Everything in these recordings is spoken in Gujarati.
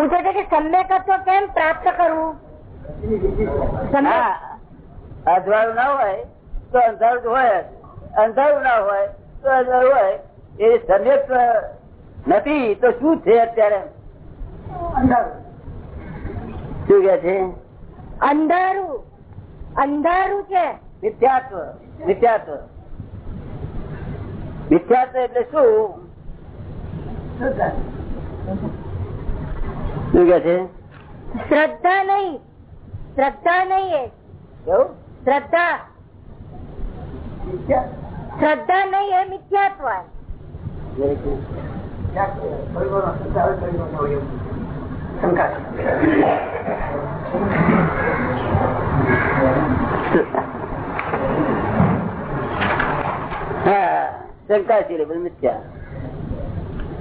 પૂછે છે કે સમ્યકત્વ કેમ પ્રાપ્ત કરવું અજવાળું ના હોય તો અંધારું હોય. અંધારું ના હોય તો અજવાળું હોય. એ સમ્યક નથી તો શું છે અત્યારે? શું કે છે? અંધારું. અંધારું છે. મિથ્યાત્વ. મિથ્યાત્વ. મિથ્યાત્વ એટલે શું? શું કે છે શ્રદ્ધા નહીં શ્રદ્ધા નહીં એ એવું શ્રદ્ધા શ્રદ્ધા નહીં એ મિથ્યાત્વ હા શંકાશીલ બધું મિથ્યા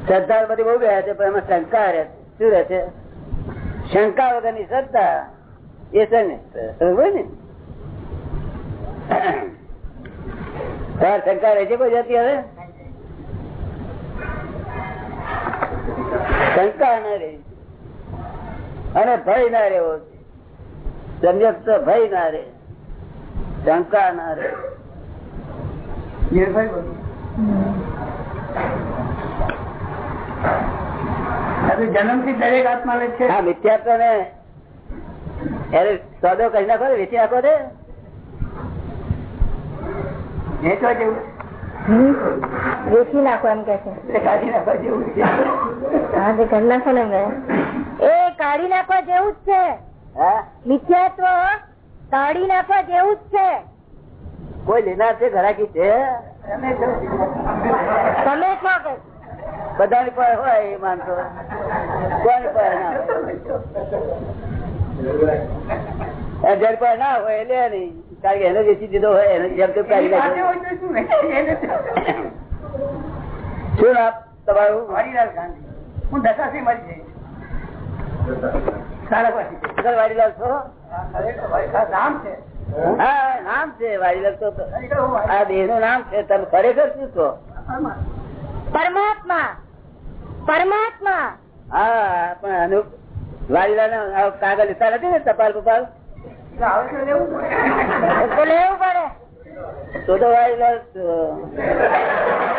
શ્રદ્ધા બધી બહુ રહ્યા છે પણ એમાં શંકા રહે છે. શું રહે છે શંકા વગરની શ્રદ્ધા એ છે ને સમજ ને? તાર શંકા રહે છે કોઈ જતી હવે? શંકા ના રહે. અને ભય ના રહેવો સમ્યક તો ભય ના રહે. શંકા ના રહે. જન્મ થી દરેક આત્મા લે છે. હા મિથ્યાત્વ ને અરે સોદો કરી નાખો વેચી નાખો ને. વેચવા જેવું. વેચી નાખો એમ કે છે. કાઢી નાખવા જેવું હા તે કરી નાખો ને એ કાઢી નાખવા જેવું જ છે. હા? મિથ્યાત્વ કાઢી નાખવા જેવું જ છે. કોઈ લેનાર છે ઘરાકી છે? તમે છો બધાની પાસે હોય એ માનતો કોની પાસે ના હોય? અને પાસે ના હોય લે નહીં કારણ કે એને વેચી દીધો હોય એને જેમ તો શું નામ તમારું? વાડીલાલ ગાંધી. હું દશાથી મરી જઈશ વાડીલાલ છો? નામ છે. હા નામ છે વાડીલાલ તો. આ દેહનું નામ છે તમે ખરેખર શું છો? પરમાત્મા. પરમાત્મા. હા પણ અનુ વાડીલાલ કાગળ લેતા નથી ને ટપાલ બપાલ આવે લેવું પડે. તો તો તો વાડીલાલ છો.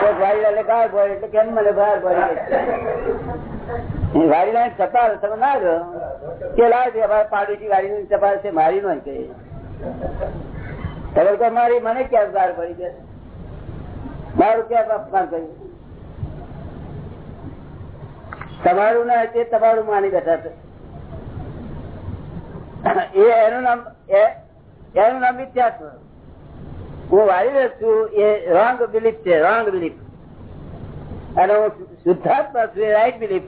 કોઈક વાડીલાલે ગાળ પડે એટલે કેમ મને બહાર પડી? વાડીલાલ ટપાલ તમે ના જો કે લાવ પાડોશી વાડી ટપાલ છે મારી નો કહે કહો મારી મને ક્યાં ગાળ પડી ગયા મારું ક્યાં અપમાન કર્યું? તમારું ના તે તમારું માની બેઠા છે. એ એનું નામ એનું નામ મિથ્યાત્વ. હું વાળી છું, એ રોંગ બિલીફ છે રોંગ બિલીફ અને હું શુદ્ધાત્મા છું રાઈટ બિલીફ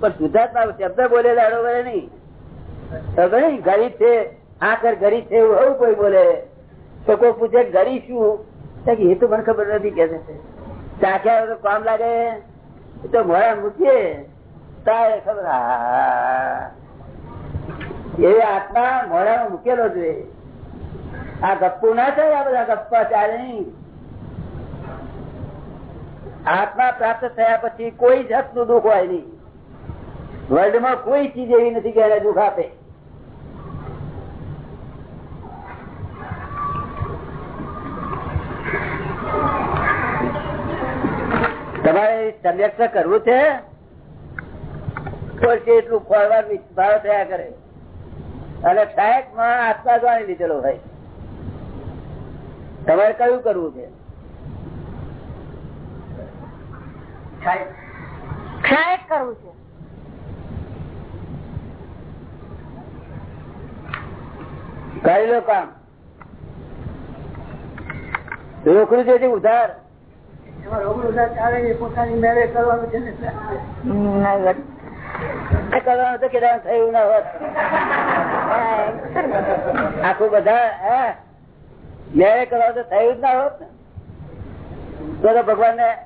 પણ શુદ્ધાત્મા શબ્દ બોલે દાડો કરે નહીં. ગરીબ છે, આખર ગરીબ છે, એવું એવું કોઈ બોલે. તો કોઈ પૂછે, ગરીબ શું? એ તો મને ખબર નથી, કે ચાખ્યા કામ લાગે. તો મોડા મૂકીએ. તારે ખબર. એ આત્મા મોડામાં મૂકેલો છે. આ ગપ્પુ ના થાય આ બધા ગપ્પા ચાલે. આત્મા પ્રાપ્ત થયા પછી કોઈ જાતનું દુઃખ હોય નહીં. વર્લ્ડમાં કોઈ ચીજ એવી નથી કે એને દુઃખ આપે. તમારે સંરક્ષણ કરવું છે? તો છે એટલું ખોરવાર ભાવ થયા કરે. અને સાહેબમાં આત્મા જાણી લીધેલો હોય. તમારે કયું કરવું છે? કરવું છે. કરી લો કામ. રોકડું છે ઉધાર. એમાં રોગડું ઉધાર ચાલે પોતાની મેળે કરવાનું છે ને કરવાનું તો કેદાર થયું ના હોત. આખું બધા મેળે કરવા તો થયું જ ના હોત ને? તો તો ભગવાન ને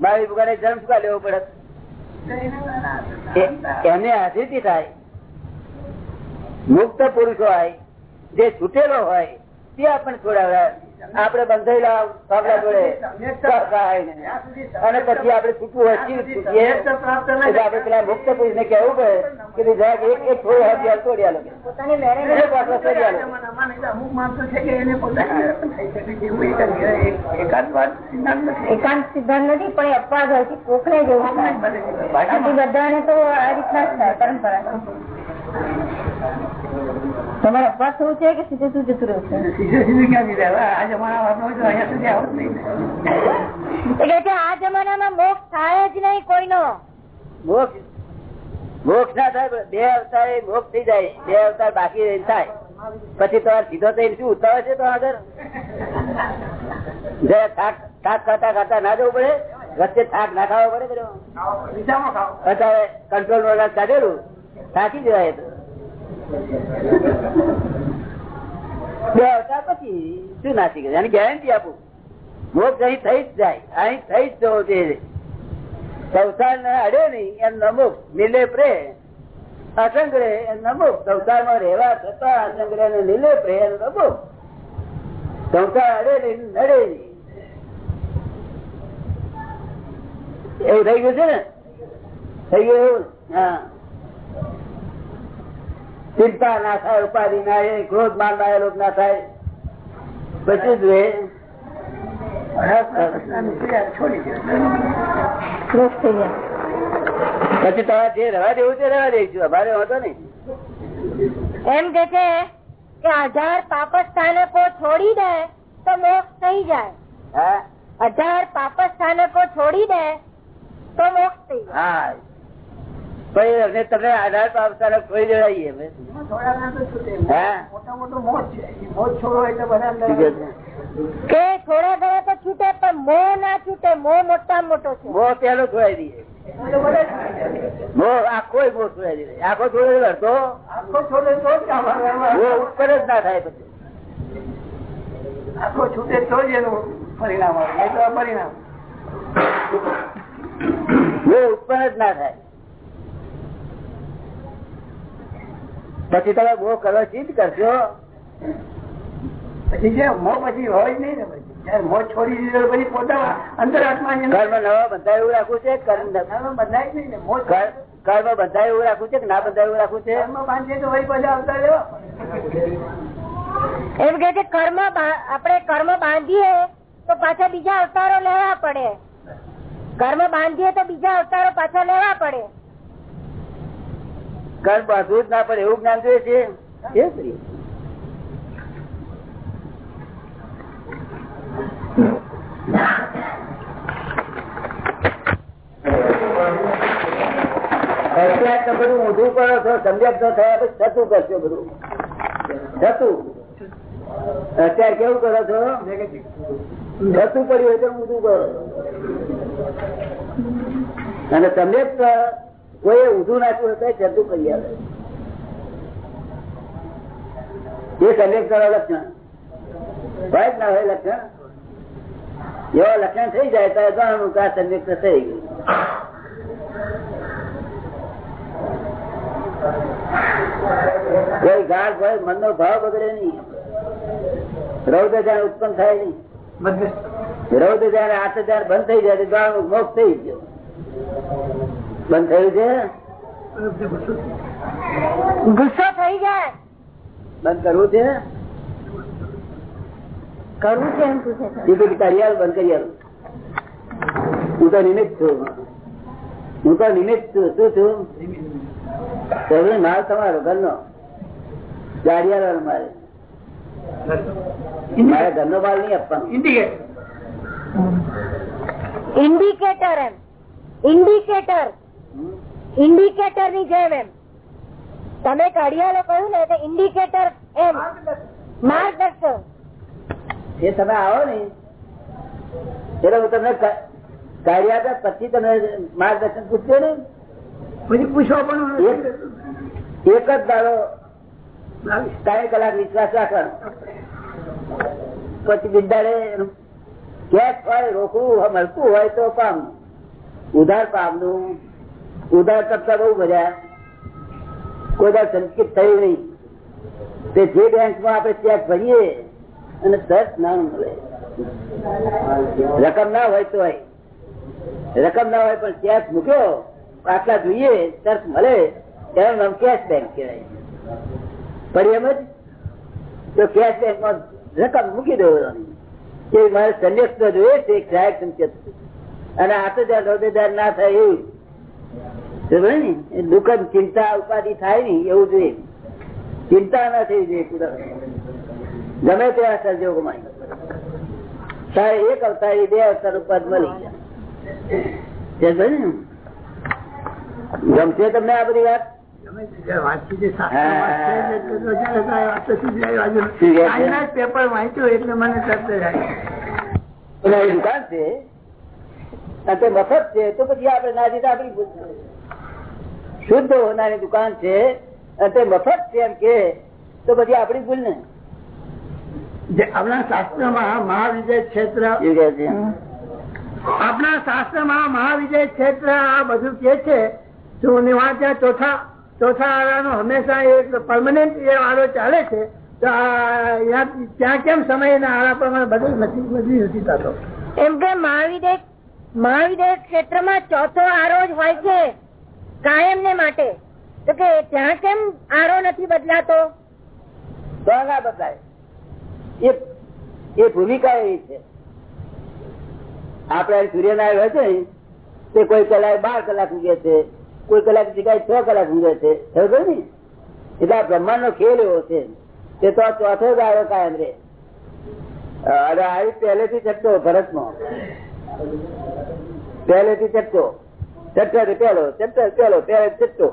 મારી ભગવાન જન્મ ચુકા લેવો પડે? એ- એમને હાજરી થાય. મુક્ત પુરુષો હોય, જે છૂટેલો હોય તે આપણને છોડાવ્યા આપણે બંધાયેલા ભાગલા જોડે અને પછી આપડે છૂટવું હોય છૂટીએ. એટલે પેલા મુક્ત પુરુષ ને કેવું પડે કે જરાક એક એક થોડી હાથ યાર તોડી પોતાની મેરેજ એક વાટલો તોડી આલો. અમુક માણસો છે કે એને પોતાની થઈ શકે છે. એવું એક જ એકાદ વાત સિદ્ધાંત નથી. એકાંત સિદ્ધાંત નથી પણ એ અપવાદ હોય છે કોકને જેવું બધાને તો આ રીતના પરંપરા. તમારે અપવાદ થવું છે કે સીધે સીધું જતું રહ્યું છે સીધે સીધું ક્યાંથી જાય? હવે આ જમાનામાં મોક્ષ થાય જ નહીં કોઈનો. મોક્ષ મોક્ષ ના થાય બે અવતાર મોક્ષ થઈ જાય. બે અવતાર બાકી થાય. પછી તમારે સીધો થઈને શું ઉતાવે છે તો આગળ? જરા થાક થાક ખાતા ખાતા ના જવું પડે? વચ્ચે થાક ના ખાવો પડે અત્યારે કંટ્રોલ વગર કાઢેલું? થાકી જવાય તો. બે અવતાર પછી શું નાસી ગયું એની ગેરંટી આપું. મોક્ષ અહીં થઈ જ જાય. અહીં થઈ જ જવો જોઈએ સંસાર ને અડે નહીં, એમ નમુક નીલે પ્રે. અસંગ્રહ એમ નમુક સંસારમાં રહેવા છતાં અસંગ્રહ ને નીલે પ્રે એમ નમુક સંસાર અડે નહીં, નડે નહીં. એવું થઈ ગયું છે ને? થઈ ગયું એવું? હા. ચિંતા ના થાય ઉપાધિ ના એ ક્રોધ માન ના લોક ના થાય. પછી જ પછી તમારે જે રવા દેવું છે રવા દઈશું અમારે હોતો નહીં. એમ કે છે કે હજાર પાપ સ્થાનકો છોડી દે તો મોક્ષ થઈ જાય. હજાર અઢાર પાપ સ્થાનકો છોડી દે તો મોક્ષ થઈ જાય. અમને તમને આધાર પાવસાને કોઈ દેવાઈએ અમે થોડા ઘણા તો છૂટે હા? મોટા મોટો મોજ છે. એ મોજ છોડો એટલે બધા અંદર ઠીક છે. કે થોડા ઘણા તો છૂટે પણ મો ના છૂટે મો મોટા મોટો છે. મો પેલો છોડાઈ દઈએ આખો છોડાઈ આખો છોડે આખો છોડે તો ઉપર જ ના થાય પછી આખો છૂટે તો જ એનું પરિણામ આવે. નહીં તો પરિણામ. મોહ ઉપર જ ના થાય. પછી તમે બહુ સિદ્ધ કરશો પછી જે મો પછી હોય જ નહીં ને પછી જયારે છોડી દીધો પછી પોતા અંતરાત્મા કર્મ નવા બંધાય એવું રાખવું છે કર્મ ધર્મ નહીં ને. મોહ કર્મ બંધાય એવું રાખવું છે કે ના બધા એવું રાખવું છે? ધર્મ બાંધીએ તો વળી આવતા એમ કે છે કર્મ આપણે કર્મ બાંધીએ તો પાછા બીજા અવતારો લેવા પડે. કર્મ બાંધીએ તો બીજા અવતારો પાછા લેવા કર્મ બાંધવું જ ના પડે એવું જ્ઞાન જોઈએ છે? એ બધું ઊંધું કરો છો સમજ્યા તો થયા પછી થતું કરશો બધું. થતું? અત્યારે કેવું કરો છો? થતું પડ્યું હોય તો ઊંધું કરો. અને તમે કોઈ ઊંધું નાખ્યું હોય તો જતું કરી આવે. એ કરો લક્ષણ. હોય જ ના હોય લક્ષણ. એવા લક્ષણ થઈ જાય તો જાણવું કે આ સમ્યક થઈ ગયું. કોઈ ગાઢ હોય મનનો ભાવ બગડે નહીં. રૌદ્ર જાણ ઉત્પન્ન થાય નહીં. રૌદ્ર જયારે આઠ હજાર બંધ થઈ જાય તો જાણવું મોક્ષ થઈ ગયો. બંધ થયું છે? ગુસ્સો થઈ જાય. બંધ કરવું છે? કરવું છે એમ પૂછે છે. કરી આલ બંધ કરી આલ. હું તો નિમિત્ત છું. હું તો નિમિત્ત છું. શું છું? માલ તમારો ઘરનો. ગાડિયાર મારે. મારે ઘરનો માલ નહીં આપવાનો. ઇન્ડિકેટર ઇન્ડિકેટર એમ. ઇન્ડિકેટર ઇન્ડિકેટરની જેમ એમ. તમે કડિયાલો કહ્યું ને તો ઇન્ડિકેટર એમ. માર્ગદર્શક. એ તમે આવો ને. એટલે હું તમને કાર્ય પછી તમે માર્ગદર્શન પૂછ્યો ને. પછી પૂછવા પણ એક જ દાડો ત્રણ કલાક વિશ્વાસ રાખવાનો. પછી બિંદાડે કેશ હોય રોકવું મળતું હોય તો પામ ઉધાર પામનું ઉધાર કરતા બહુ બધા કોઈ વાર સંસ્કૃત થયું નહીં. તે જે બેંકમાં આપણે ત્યાં ભરીએ અને દસ નાણું મળે. રકમ ના હોય તો રકમ ના હોય પણ કેશ મૂક્યો આટલા જોઈએ, તરત મળે. તેનું નામ કેશ બેંક કહેવાય. પડી એમ જ? તો કેશ બેંકમાં રકમ મૂકી દેવાની કે મારે સંદેશ તો જોઈએ છે ગ્રાહક સંકેત. અને આઠ હજાર નવ હજાર ના થાય એવું. ને? એ દુઃખદ ચિંતા ઉપાધિ થાય ને એવું જોઈએ. ચિંતા ના થઈ જોઈએ ગમે તેવા સંજોગોમાં તારે એક અવતાર બે અવતાર ઉપાદ મળી જાય ને? ગમશે તમને આ બધી વાત? જ જ પેપર વાંચ્યું એટલે મને જ દુકાન છે? મફત છે તો પછી આપડે ના દીધા આપડી. શુદ્ધ હોનારી દુકાન છે અને તે મફત છે એમ કે તો પછી આપણી ભૂલ ને? આપણા શાસ્ત્રમાં મહાવિજય ક્ષેત્ર આપણા શાસ્ત્રમાં મહાવિજય ક્ષેત્ર આ બધું કે છે શું નિવાચ્યા ચોથા ચોથા આરાનો હંમેશા એક પરમાનન્ટ એ વાળો ચાલે છે તો ત્યાં કેમ સમયના આરા પ્રમાણે બધું નથી બદલી નથી થતો? એમ કે મહાવિદ્ય ક્ષેત્રમાં ચોથો આરો જ હોય છે. કાયમ ને માટે. તો કે ત્યાં કેમ આરો નથી બદલાતો? ના બદલાય. એ ભૂમિકા એવી છે. આપડે સૂર્યનારાયણ હોય ને, તે કોઈ કલાક બાર કલાક ઉગે છે, કોઈ કલાક જગ્યાએ છ કલાક ઉગે છે. ખબર ને? એટલે આ બ્રહ્માંડ નો ખેલ એવો છે. તે તો ચોથો જ કાયમ રે અરે આવી પહેલેથી ચટતો ભરતમાં પહેલેથી ચટતો ચટ્ટા પેલો ચટ્ટા પેલો પહેલે ચટ્ટો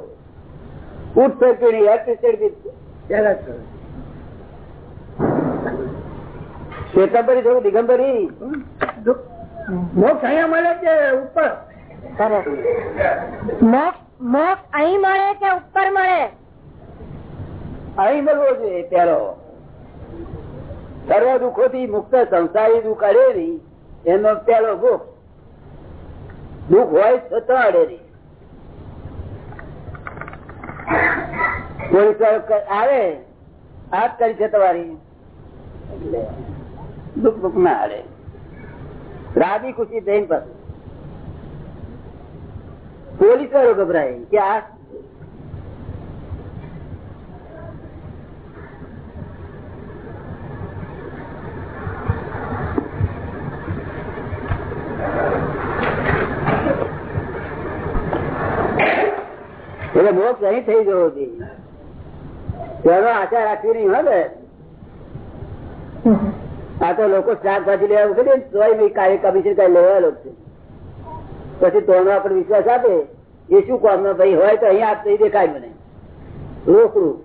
ઉઠ સરકી હેઠ ચડતી. પહેલા જ શ્વેતાંબરી થોડું દિગંબરી. મોક્ષ અહીંયા મળે કે ઉપર? મોક્ષ અહીં મળે કે ઉપર મળે? અહીં મળવો જોઈએ પેલો. સર્વ દુઃખો થી મુક્ત સંસારી દુઃખ નહીં એનો પેલો મોક્ષ. દુઃખ હોય છતાં અડે નહીં. કોઈ આવે હાથ કરી છે તમારી. દુઃખ દુઃખ ના અડે રાજી ખુશી થઈને પાછું. પોલીસ વાળો ગભરાય કે આ એટલે મોક્ષ અહીં થઈ ગયો છે તેનો આશા રાખવી નહીં હોય આ તો લોકો શાકભાજી લેવા ઉઠે તોય બી કાર્ય કમિશન કઈ લેવા છે. પછી તોનો આપણે વિશ્વાસ આપે, એ શું કામ ભાઈ, હોય તો અહીંયા આપતો દેખાય મને. રોકડું.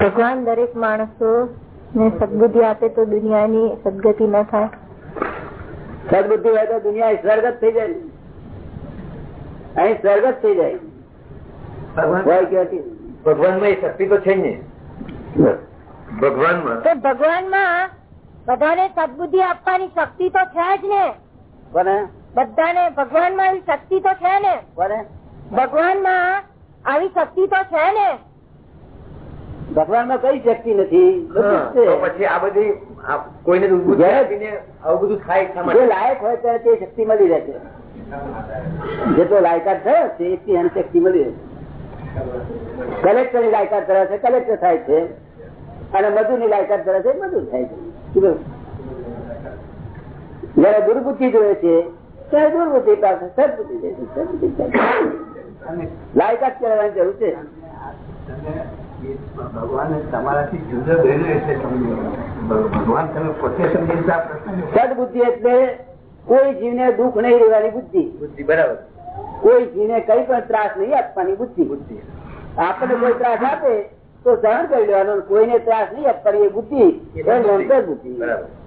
ભગવાન દરેક માણસો ને સદબુદ્ધિ આપે તો દુનિયાની સદગતિ ન થાય. સદબુદ્ધિ હોય તો દુનિયા સ્વર્ગત થઈ જાય. અહીં સ્વર્ગત થઈ જાય. ભગવાન? માં એ શક્તિ તો છે જ ને ભગવાનમાં? તો ભગવાનમાં બધાને સદબુદ્ધિ આપવાની શક્તિ તો છે જ ને. કોને? બધાને ભગવાનમાં આવી શક્તિ તો છે ને. કોને? ભગવાનમાં આવી શક્તિ તો છે ને. ભગવાનમાં કઈ શક્તિ નથી. પછી આ બધી કોઈને આવું બધું થાય જે લાયક હોય ત્યારે તે શક્તિ મળી રહે છે. જેટલો લાયકાત થયો છે એટલી એને શક્તિ મળી રહે છે. કલેક્ટરની લાયકાત ધરાવે છે કલેક્ટર થાય છે. અને મજૂરની લાયકાત ધરાવે છે મજૂર થાય છે. જયારે દુર્બુદ્ધિ જોયે છે ત્યારે દુર્બુદ્ધિ પાસે સદબુદ્ધિ લાયકાત કરવાની જરૂર છે. ભગવાન તમારાથી જુદો ગયેલો એટલે સમજો ભગવાન તમે પોતે સમજી સદબુદ્ધિ એટલે કોઈ જીવને દુઃખ નહીં રહેવાની બુદ્ધિ. બુદ્ધિ બરાબર. કોઈ જીવને કઈ પણ ત્રાસ નહીં આપવાની બુદ્ધિ. બુદ્ધિ. આપણને કોઈ ત્રાસ આપે તો સહન કરી લેવાનો કોઈને ત્રાસ નહીં આપવાની એ બુદ્ધિ. બુદ્ધિ. બરાબર.